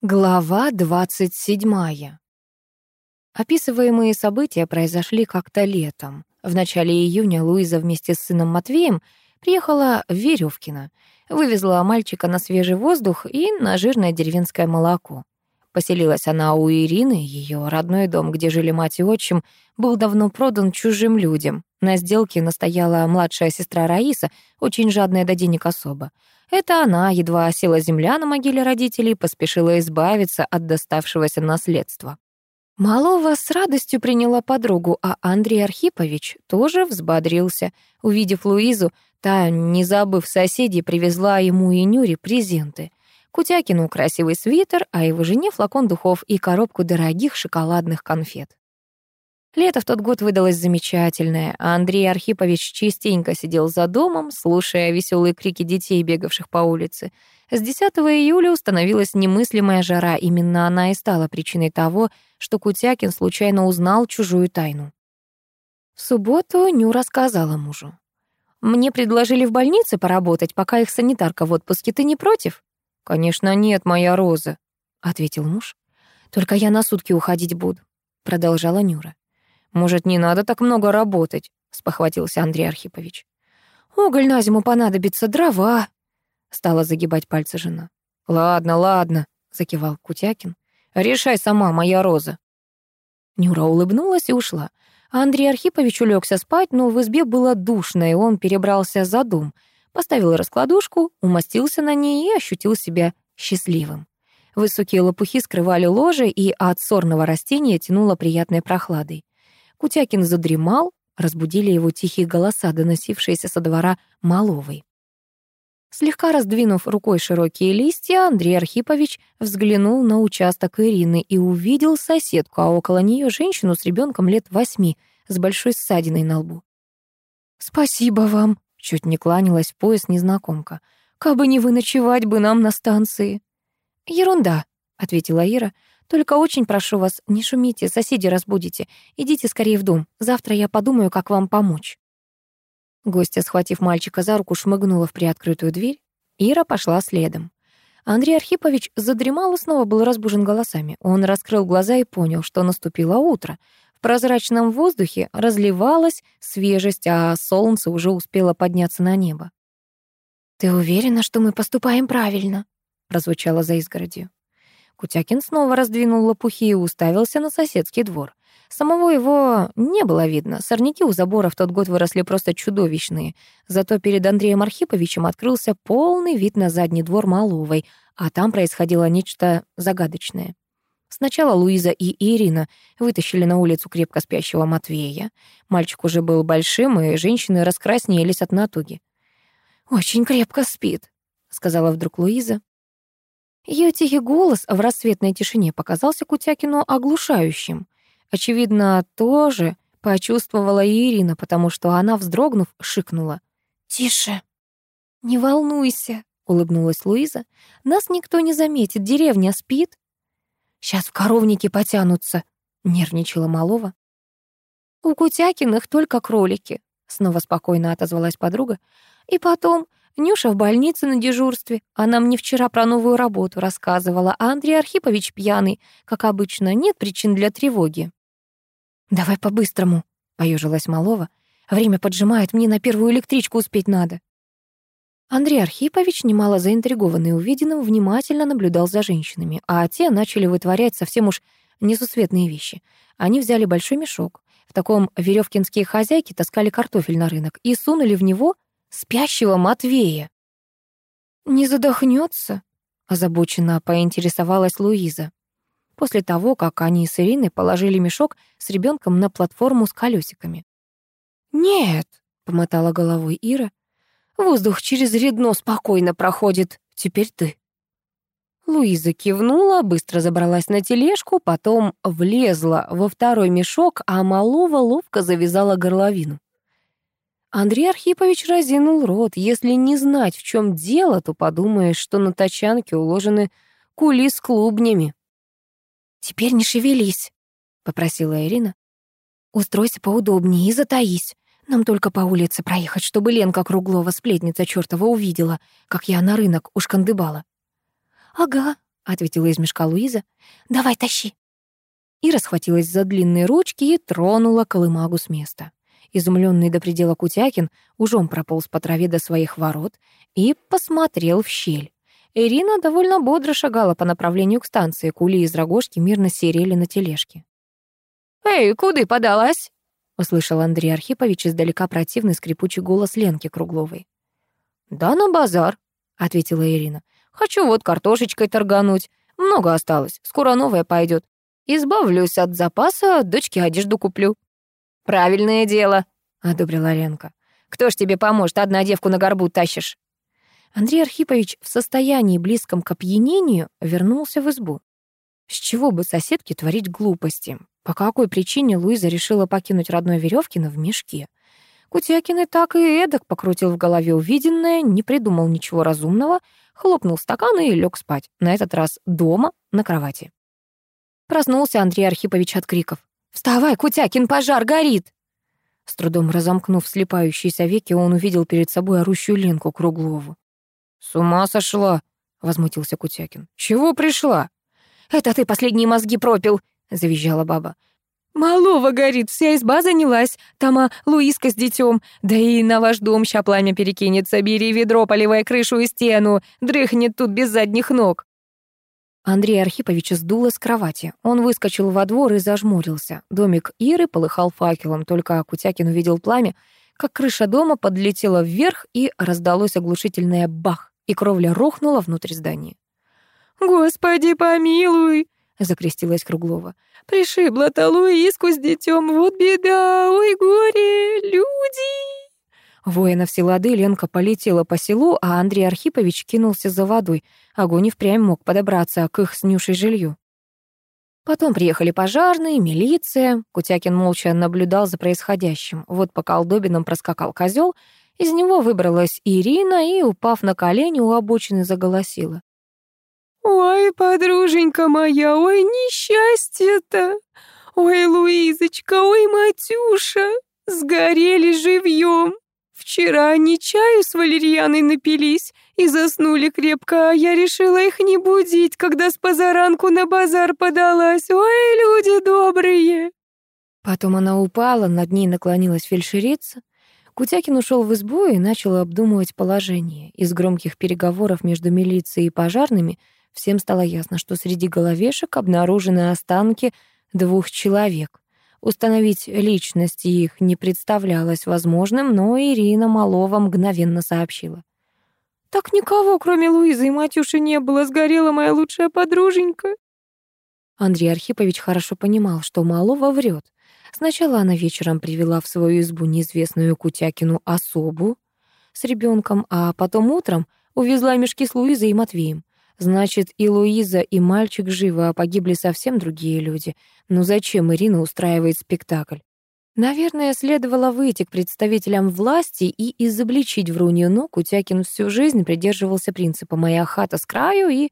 Глава 27. Описываемые события произошли как-то летом. В начале июня Луиза вместе с сыном Матвеем приехала в Верёвкино, вывезла мальчика на свежий воздух и на жирное деревенское молоко. Поселилась она у Ирины, ее родной дом, где жили мать и отчим, был давно продан чужим людям. На сделке настояла младшая сестра Раиса, очень жадная до денег особа. Это она, едва осела земля на могиле родителей, поспешила избавиться от доставшегося наследства. Малова с радостью приняла подругу, а Андрей Архипович тоже взбодрился. Увидев Луизу, та, не забыв соседей, привезла ему и Нюре презенты. Кутякину красивый свитер, а его жене флакон духов и коробку дорогих шоколадных конфет. Лето в тот год выдалось замечательное, а Андрей Архипович частенько сидел за домом, слушая веселые крики детей, бегавших по улице. С 10 июля установилась немыслимая жара, именно она и стала причиной того, что Кутякин случайно узнал чужую тайну. В субботу Ню рассказала мужу. «Мне предложили в больнице поработать, пока их санитарка в отпуске. Ты не против?» «Конечно нет, моя Роза», — ответил муж. «Только я на сутки уходить буду», — продолжала Нюра. «Может, не надо так много работать?» — спохватился Андрей Архипович. «Уголь на зиму понадобится, дрова!» — стала загибать пальцы жена. «Ладно, ладно», — закивал Кутякин. «Решай сама, моя роза». Нюра улыбнулась и ушла. Андрей Архипович улегся спать, но в избе было душно, и он перебрался за дом, поставил раскладушку, умостился на ней и ощутил себя счастливым. Высокие лопухи скрывали ложе, и от сорного растения тянуло приятной прохладой. Кутякин задремал, разбудили его тихие голоса, доносившиеся со двора Маловой. Слегка раздвинув рукой широкие листья, Андрей Архипович взглянул на участок Ирины и увидел соседку, а около нее женщину с ребенком лет восьми с большой ссадиной на лбу. «Спасибо вам», — чуть не кланялась в пояс незнакомка. «Кабы не вы ночевать бы нам на станции». «Ерунда», — ответила Ира. Только очень прошу вас, не шумите, соседи разбудите. Идите скорее в дом. Завтра я подумаю, как вам помочь». Гостья, схватив мальчика за руку, шмыгнула в приоткрытую дверь. Ира пошла следом. Андрей Архипович задремал и снова был разбужен голосами. Он раскрыл глаза и понял, что наступило утро. В прозрачном воздухе разливалась свежесть, а солнце уже успело подняться на небо. «Ты уверена, что мы поступаем правильно?» прозвучало за изгородью. Кутякин снова раздвинул лопухи и уставился на соседский двор. Самого его не было видно. Сорняки у забора в тот год выросли просто чудовищные. Зато перед Андреем Архиповичем открылся полный вид на задний двор Маловой, а там происходило нечто загадочное. Сначала Луиза и Ирина вытащили на улицу крепко спящего Матвея. Мальчик уже был большим, и женщины раскраснелись от натуги. «Очень крепко спит», — сказала вдруг Луиза. Ее тихий голос в рассветной тишине показался Кутякину оглушающим. Очевидно, тоже почувствовала и Ирина, потому что она, вздрогнув, шикнула. «Тише!» «Не волнуйся», — улыбнулась Луиза. «Нас никто не заметит, деревня спит». «Сейчас в коровнике потянутся», — нервничала Малова. «У Кутякиных только кролики», — снова спокойно отозвалась подруга. «И потом, Нюша в больнице на дежурстве. Она мне вчера про новую работу рассказывала, а Андрей Архипович пьяный. Как обычно, нет причин для тревоги. «Давай по-быстрому», — поежилась Малова. «Время поджимает, мне на первую электричку успеть надо». Андрей Архипович, немало заинтригованный увиденным, внимательно наблюдал за женщинами, а те начали вытворять совсем уж несусветные вещи. Они взяли большой мешок. В таком веревкинские хозяйки таскали картофель на рынок и сунули в него спящего Матвея. «Не задохнется?» — озабоченно поинтересовалась Луиза. После того, как они с Ириной положили мешок с ребенком на платформу с колесиками. «Нет», — помотала головой Ира, — «воздух через редно спокойно проходит. Теперь ты». Луиза кивнула, быстро забралась на тележку, потом влезла во второй мешок, а Малова ловко завязала горловину. Андрей Архипович разинул рот. Если не знать, в чем дело, то подумаешь, что на тачанке уложены кули с клубнями. «Теперь не шевелись», — попросила Ирина. «Устройся поудобнее и затаись. Нам только по улице проехать, чтобы Ленка Круглова, сплетница чертова, увидела, как я на рынок ушкандыбала». «Ага», — ответила из мешка Луиза. «Давай, тащи». Ира схватилась за длинные ручки и тронула колымагу с места. Изумленный до предела Кутякин ужом прополз по траве до своих ворот и посмотрел в щель. Ирина довольно бодро шагала по направлению к станции. Кули из рогожки мирно серели на тележке. «Эй, куда подалась?» — услышал Андрей Архипович издалека противный скрипучий голос Ленки Кругловой. «Да на базар», — ответила Ирина. «Хочу вот картошечкой торгануть. Много осталось, скоро новая пойдет. Избавлюсь от запаса, дочке одежду куплю». «Правильное дело», — одобрила Ленка. «Кто ж тебе поможет, одна девку на горбу тащишь?» Андрей Архипович в состоянии близком к опьянению вернулся в избу. С чего бы соседке творить глупости? По какой причине Луиза решила покинуть родной Веревкино в мешке? Кутякин и так и эдак покрутил в голове увиденное, не придумал ничего разумного, хлопнул стакан и лег спать, на этот раз дома, на кровати. Проснулся Андрей Архипович от криков. «Вставай, Кутякин, пожар горит!» С трудом разомкнув слепающиеся веки, он увидел перед собой орущую Ленку Круглову. «С ума сошла!» — возмутился Кутякин. «Чего пришла?» «Это ты последние мозги пропил!» — завизжала баба. «Малова горит, вся изба занялась. Там а, Луиска с детем. Да и на ваш дом ща пламя перекинется. Бери ведро, поливай крышу и стену. Дрыхнет тут без задних ног». Андрей Архипович сдуло с кровати. Он выскочил во двор и зажмурился. Домик Иры полыхал факелом, только Кутякин увидел пламя, как крыша дома подлетела вверх и раздалось оглушительное бах, и кровля рухнула внутрь здания. «Господи, помилуй!» — закрестилась Круглова. «Пришибла-то Луиску с детем, вот беда, ой, горе, люди!» Воина все лады Ленка полетела по селу, а Андрей Архипович кинулся за водой. Огонь и впрямь мог подобраться к их с Нюшей жилью. Потом приехали пожарные, милиция. Кутякин молча наблюдал за происходящим. Вот по колдобинам проскакал козел, из него выбралась Ирина и, упав на колени, у обочины заголосила. «Ой, подруженька моя, ой, несчастье-то! Ой, Луизочка, ой, Матюша, сгорели живьем!» Вчера они чаю с валерьяной напились и заснули крепко, а я решила их не будить, когда с позаранку на базар подалась. Ой, люди добрые!» Потом она упала, над ней наклонилась фельдшерица. Кутякин ушел в избу и начал обдумывать положение. Из громких переговоров между милицией и пожарными всем стало ясно, что среди головешек обнаружены останки двух человек. Установить личность их не представлялось возможным, но Ирина Малова мгновенно сообщила. «Так никого, кроме Луизы и Матюши, не было. Сгорела моя лучшая подруженька». Андрей Архипович хорошо понимал, что Малова врет. Сначала она вечером привела в свою избу неизвестную Кутякину особу с ребенком, а потом утром увезла мешки с Луизой и Матвеем. Значит, и Луиза, и мальчик живы, а погибли совсем другие люди. Ну зачем Ирина устраивает спектакль? Наверное, следовало выйти к представителям власти и изобличить врунью, но Кутякин всю жизнь придерживался принципа «моя хата с краю» и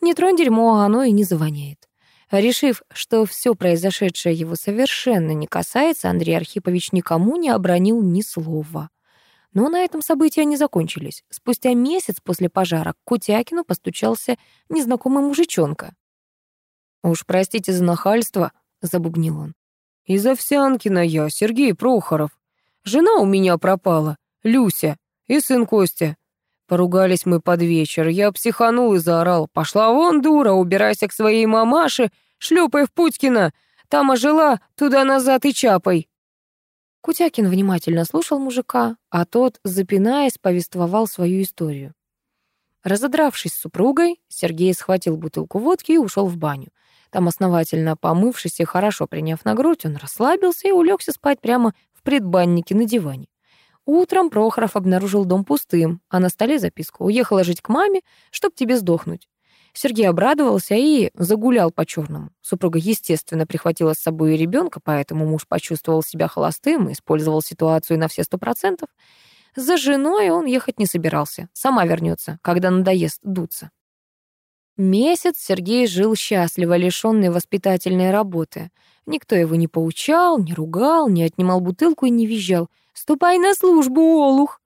«не тронь дерьмо, оно и не завоняет». Решив, что все произошедшее его совершенно не касается, Андрей Архипович никому не обронил ни слова. Но на этом события не закончились. Спустя месяц после пожара к Кутякину постучался незнакомый мужичонка. «Уж простите за нахальство», — забубнил он. «Из Овсянкина я, Сергей Прохоров. Жена у меня пропала, Люся, и сын Костя. Поругались мы под вечер. Я психанул и заорал. «Пошла вон, дура, убирайся к своей мамаше, шлепай в Путькина. Там ожила, туда-назад и чапай». Кутякин внимательно слушал мужика, а тот, запинаясь, повествовал свою историю. Разодравшись с супругой, Сергей схватил бутылку водки и ушел в баню. Там, основательно помывшись и хорошо приняв на грудь, он расслабился и улегся спать прямо в предбаннике на диване. Утром Прохоров обнаружил дом пустым, а на столе записка «Уехала жить к маме, чтоб тебе сдохнуть». Сергей обрадовался и загулял по-черному. Супруга, естественно, прихватила с собой ребенка, поэтому муж почувствовал себя холостым и использовал ситуацию на все сто процентов. За женой он ехать не собирался. Сама вернется, когда надоест дуться. Месяц Сергей жил счастливо, лишённый воспитательной работы. Никто его не поучал, не ругал, не отнимал бутылку и не визжал. «Ступай на службу, Олух!»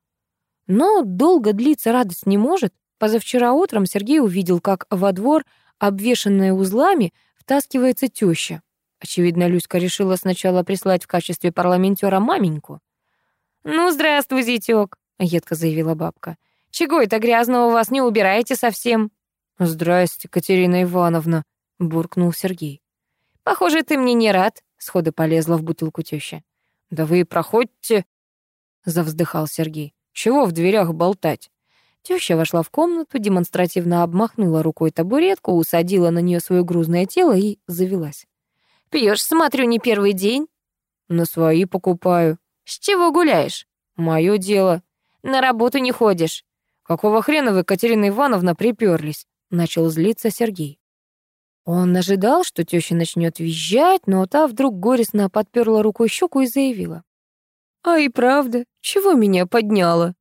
Но долго длиться радость не может. Позавчера утром Сергей увидел, как во двор обвешанная узлами, втаскивается теща. Очевидно, Люська решила сначала прислать в качестве парламентера маменьку. «Ну, здравствуй, зятёк», — едко заявила бабка. «Чего это грязного у вас не убираете совсем?» «Здрасте, Катерина Ивановна», — буркнул Сергей. «Похоже, ты мне не рад», — сходу полезла в бутылку теща. «Да вы проходите», — завздыхал Сергей. «Чего в дверях болтать?» Теща вошла в комнату, демонстративно обмахнула рукой табуретку, усадила на нее свое грузное тело и завелась. Пьешь, смотрю, не первый день?» «На свои покупаю». «С чего гуляешь?» «Мое дело». «На работу не ходишь». «Какого хрена вы, Катерина Ивановна, приперлись?» Начал злиться Сергей. Он ожидал, что теща начнет визжать, но та вдруг горестно подперла рукой щеку и заявила. «А и правда, чего меня подняло?»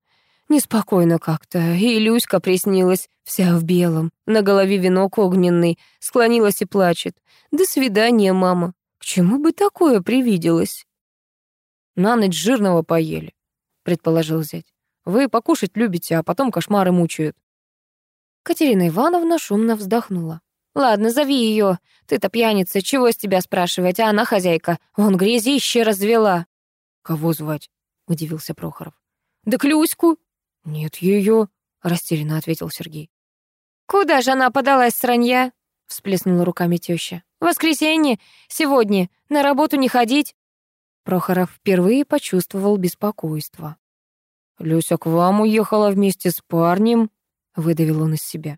Неспокойно как-то, и Люська приснилась, вся в белом, на голове венок огненный, склонилась и плачет. «До свидания, мама. К чему бы такое привиделось?» «На ночь жирного поели», — предположил зять. «Вы покушать любите, а потом кошмары мучают». Катерина Ивановна шумно вздохнула. «Ладно, зови ее. Ты-то пьяница, чего с тебя спрашивать, а она хозяйка. Вон грязище развела». «Кого звать?» — удивился Прохоров. «Да Клюську», «Нет ее», — растерянно ответил Сергей. «Куда же она подалась, сранья?» — всплеснула руками теща. «Воскресенье, сегодня, на работу не ходить». Прохоров впервые почувствовал беспокойство. «Люся к вам уехала вместе с парнем», — выдавил он из себя.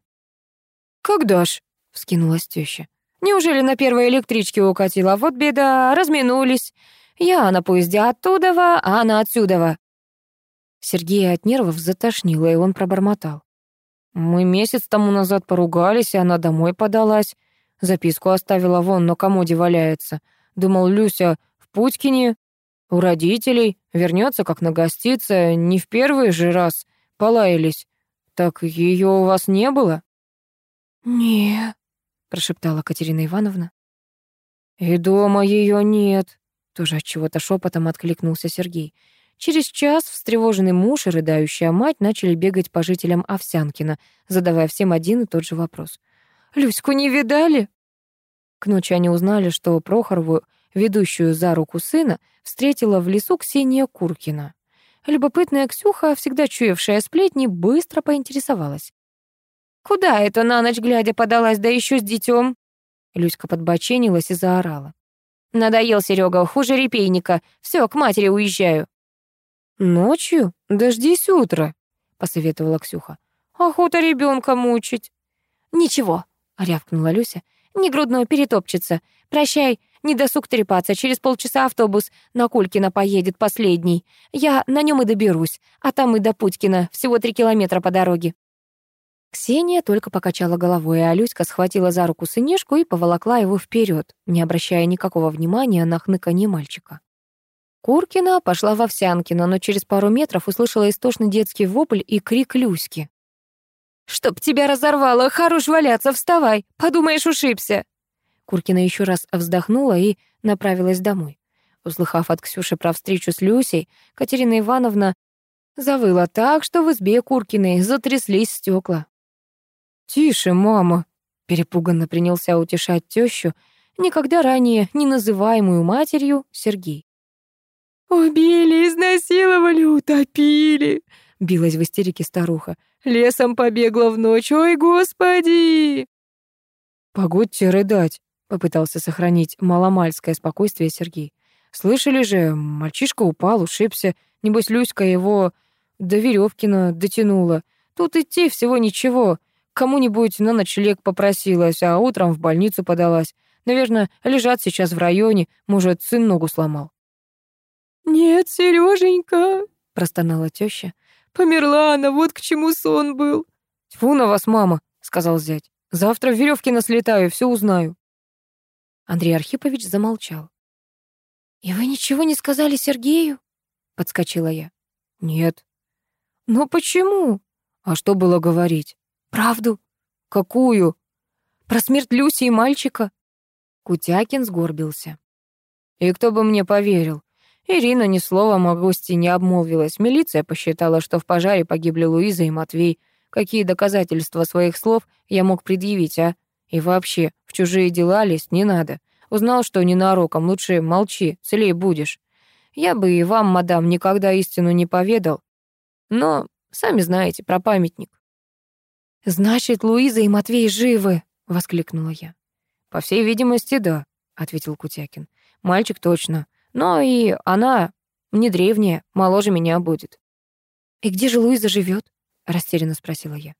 «Когда ж?» — вскинулась теща. «Неужели на первой электричке укатила? Вот беда, разминулись. Я на поезде оттуда, а она отсюда. Сергея от нервов затошнило, и он пробормотал. «Мы месяц тому назад поругались, и она домой подалась. Записку оставила вон на комоде валяется. Думал, Люся в Путькине, у родителей, вернется как нагоститься, не в первый же раз полаялись. Так ее у вас не было?» «Не», — прошептала Катерина Ивановна. «И дома ее нет», — тоже от чего-то шепотом откликнулся Сергей. Через час встревоженный муж и рыдающая мать начали бегать по жителям Овсянкина, задавая всем один и тот же вопрос. «Люську не видали?» К ночи они узнали, что Прохорову, ведущую за руку сына, встретила в лесу Ксения Куркина. Любопытная Ксюха, всегда чуявшая сплетни, быстро поинтересовалась. «Куда это на ночь глядя подалась, да еще с детем?» Люська подбоченилась и заорала. «Надоел Серега, хуже репейника. Все, к матери уезжаю». «Ночью? Дождись утра», — посоветовала Ксюха. «Охота ребенка мучить». «Ничего», — рявкнула Люся. «Не грудной перетопчется. Прощай, не досуг трепаться. Через полчаса автобус на Кулькина поедет последний. Я на нем и доберусь. А там и до Путькина. Всего три километра по дороге». Ксения только покачала головой, а Люська схватила за руку сынишку и поволокла его вперед, не обращая никакого внимания на хныканье мальчика. Куркина пошла в Овсянкино, но через пару метров услышала истошный детский вопль и крик Люськи. «Чтоб тебя разорвало! Хорош валяться! Вставай! Подумаешь, ушибся!» Куркина еще раз вздохнула и направилась домой. Услыхав от Ксюши про встречу с Люсей, Катерина Ивановна завыла так, что в избе Куркиной затряслись стекла. «Тише, мама!» — перепуганно принялся утешать тещу, никогда ранее не называемую матерью Сергей. «Убили, изнасиловали, утопили!» — билась в истерике старуха. «Лесом побегла в ночь, ой, господи!» «Погодьте рыдать», — попытался сохранить маломальское спокойствие Сергей. «Слышали же, мальчишка упал, ушибся. Небось, Люська его до Веревкина дотянула. Тут идти всего ничего. Кому-нибудь на ночлег попросилась, а утром в больницу подалась. Наверное, лежат сейчас в районе, может, сын ногу сломал». «Нет, Сереженька, простонала теща. «Померла она, вот к чему сон был». «Тьфу на вас, мама», — сказал зять. «Завтра в Веревкино слетаю, все узнаю». Андрей Архипович замолчал. «И вы ничего не сказали Сергею?» — подскочила я. «Нет». «Но почему?» «А что было говорить?» «Правду». «Какую?» «Про смерть Люси и мальчика». Кутякин сгорбился. «И кто бы мне поверил? Ирина ни словом о гости не обмолвилась. Милиция посчитала, что в пожаре погибли Луиза и Матвей. Какие доказательства своих слов я мог предъявить, а? И вообще, в чужие дела лезть не надо. Узнал, что ненароком, лучше молчи, целей будешь. Я бы и вам, мадам, никогда истину не поведал. Но, сами знаете, про памятник. «Значит, Луиза и Матвей живы!» — воскликнула я. «По всей видимости, да», — ответил Кутякин. «Мальчик точно. Но и она не древняя, моложе меня будет». «И где же Луиза живет? растерянно спросила я.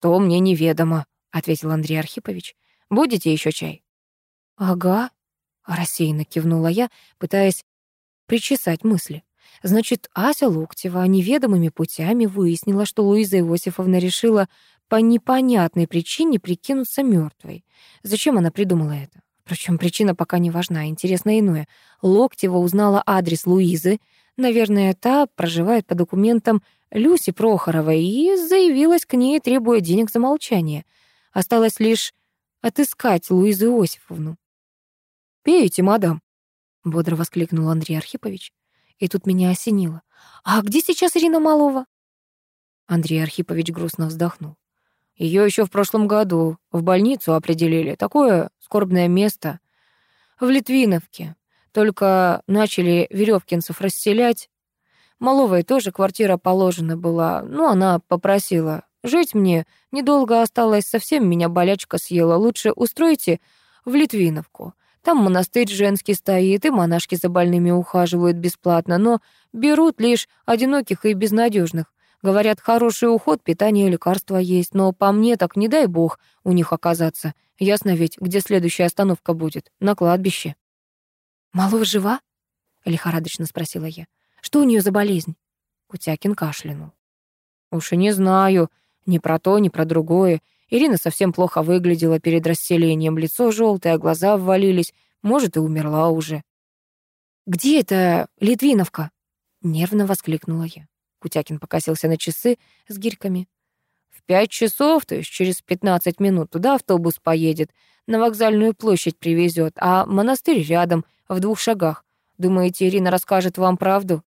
«То мне неведомо», — ответил Андрей Архипович. «Будете еще чай?» «Ага», — рассеянно кивнула я, пытаясь причесать мысли. Значит, Ася Локтева неведомыми путями выяснила, что Луиза Иосифовна решила по непонятной причине прикинуться мертвой. Зачем она придумала это? Впрочем, причина пока не важна, интересно иное. Локтева узнала адрес Луизы. Наверное, та проживает по документам Люси Прохоровой и заявилась к ней, требуя денег за молчание. Осталось лишь отыскать Луизу Иосифовну. «Пейте, мадам», — бодро воскликнул Андрей Архипович. И тут меня осенило. «А где сейчас Ирина Малова?» Андрей Архипович грустно вздохнул. Ее еще в прошлом году в больницу определили. Такое скорбное место в Литвиновке. Только начали веревкинцев расселять. Маловой тоже квартира положена была. Ну, она попросила. Жить мне недолго осталось, совсем меня болячка съела. Лучше устройте в Литвиновку. Там монастырь женский стоит, и монашки за больными ухаживают бесплатно, но берут лишь одиноких и безнадежных. Говорят, хороший уход, питание и лекарства есть, но по мне так не дай бог у них оказаться. Ясно ведь, где следующая остановка будет? На кладбище. «Малова жива?» — лихорадочно спросила я. «Что у нее за болезнь?» Кутякин кашлянул. «Уж и не знаю. Ни про то, ни про другое. Ирина совсем плохо выглядела перед расселением. Лицо желтое, глаза ввалились. Может, и умерла уже». «Где это Литвиновка?» — нервно воскликнула я. Кутякин покосился на часы с гирьками. В пять часов, то есть через пятнадцать минут, туда автобус поедет, на вокзальную площадь привезет, а монастырь рядом, в двух шагах. Думаете, Ирина расскажет вам правду?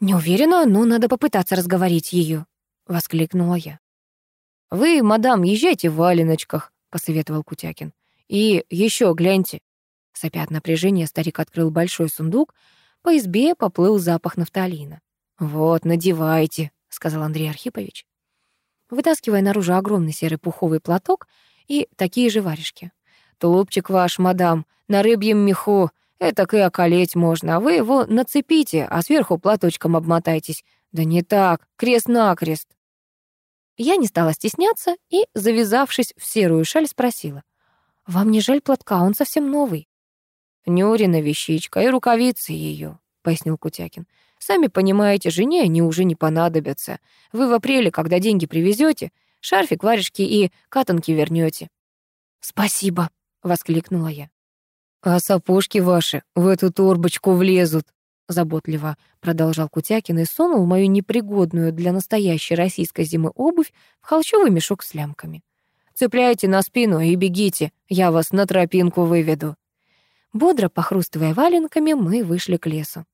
Не уверена, но надо попытаться разговорить ее, воскликнула я. Вы, мадам, езжайте в валеночках, посоветовал Кутякин. И еще гляньте. Сопя от напряжения, старик открыл большой сундук, по избе поплыл запах нафталина. «Вот, надевайте», — сказал Андрей Архипович, вытаскивая наружу огромный серый пуховый платок и такие же варежки. «Тулупчик ваш, мадам, на рыбьем меху, это и околеть можно, а вы его нацепите, а сверху платочком обмотайтесь. Да не так, крест-накрест». Я не стала стесняться и, завязавшись в серую шаль, спросила. «Вам не жаль платка, он совсем новый». «Нюрина вещичка и рукавицы ее», — пояснил Кутякин. Сами понимаете, жене они уже не понадобятся. Вы в апреле, когда деньги привезете, шарфик, варежки и катанки вернете. «Спасибо», — воскликнула я. «А сапожки ваши в эту торбочку влезут», — заботливо продолжал Кутякин и сунул мою непригодную для настоящей российской зимы обувь в холщовый мешок с лямками. «Цепляйте на спину и бегите, я вас на тропинку выведу». Бодро похрустывая валенками, мы вышли к лесу.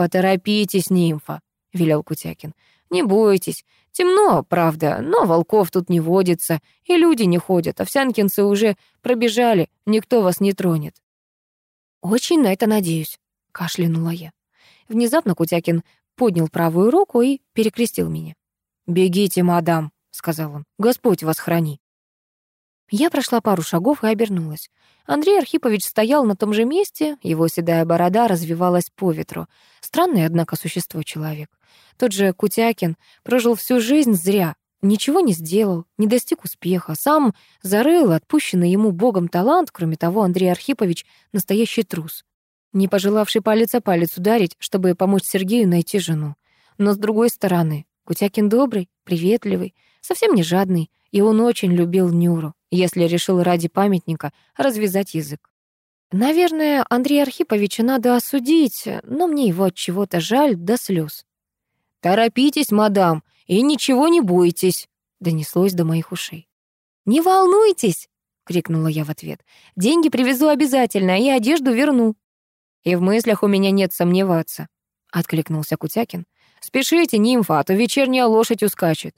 «Поторопитесь, нимфа», — велел Кутякин. «Не бойтесь. Темно, правда, но волков тут не водится, и люди не ходят. Овсянкинцы уже пробежали, никто вас не тронет». «Очень на это надеюсь», — кашлянула я. Внезапно Кутякин поднял правую руку и перекрестил меня. «Бегите, мадам», — сказал он. «Господь вас храни». Я прошла пару шагов и обернулась. Андрей Архипович стоял на том же месте, его седая борода развивалась по ветру. Странный, однако, существо человек. Тот же Кутякин прожил всю жизнь зря, ничего не сделал, не достиг успеха, сам зарыл отпущенный ему Богом талант, кроме того, Андрей Архипович — настоящий трус, не пожелавший палец о палец ударить, чтобы помочь Сергею найти жену. Но с другой стороны, Кутякин добрый, приветливый, совсем не жадный, и он очень любил Нюру если решил ради памятника развязать язык. Наверное, Андрея Архиповича надо осудить, но мне его от чего-то жаль до слез. «Торопитесь, мадам, и ничего не бойтесь», — донеслось до моих ушей. «Не волнуйтесь!» — крикнула я в ответ. «Деньги привезу обязательно и одежду верну». «И в мыслях у меня нет сомневаться», — откликнулся Кутякин. «Спешите, нимфа, а то вечерняя лошадь ускачет».